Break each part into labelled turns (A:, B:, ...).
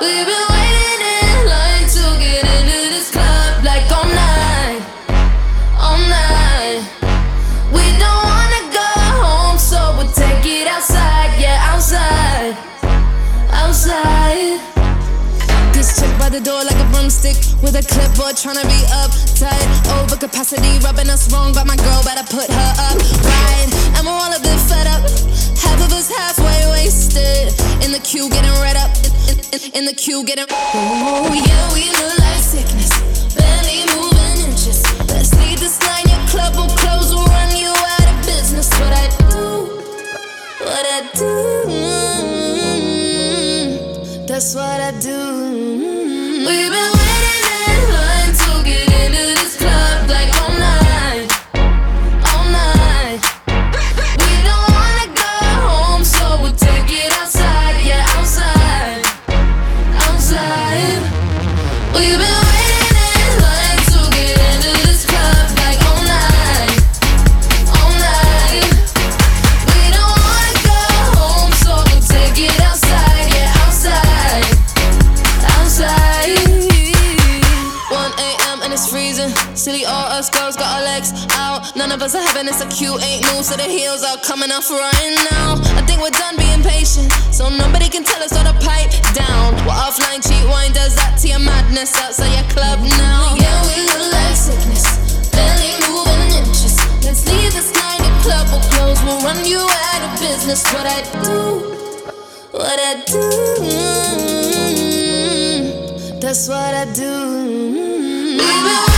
A: We've been waiting in line to get into this club like all night, all night. We don't wanna go home, so we'll take it outside, yeah, outside, outside.
B: This chick by the door like a broomstick with a clipboard tryna be uptight. Oh, Over capacity, rubbing us wrong, but my girl better put her up right. In, the queue, getting.
A: Oh yeah, we look like sickness, barely moving inches. Let's leave this line, your club will close, we'll run you out of business. What I do, what I do.
B: Mm, that's what I do. Silly, all us girls got our legs out. None of us are having this acute. Ain't new, so the heels are coming off right now. I think we're done being patient, so nobody can tell us how to pipe down. We're offline, cheat wine does that to your madness outside your club now.
A: Yeah, we look like sickness, barely moving inches. Let's leave this line, the club will close. We'll run you out of business. What I do, what I do.
B: Mm, that's what I do.
A: We've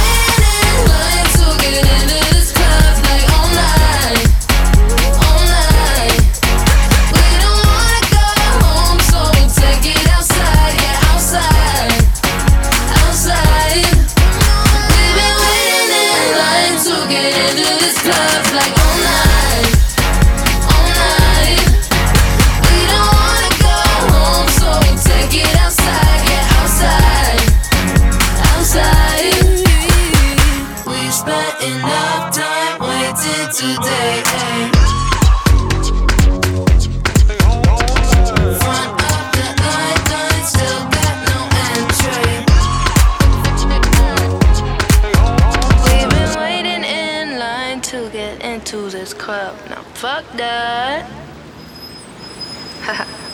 A: in line to get into this club.
B: Now fuck that.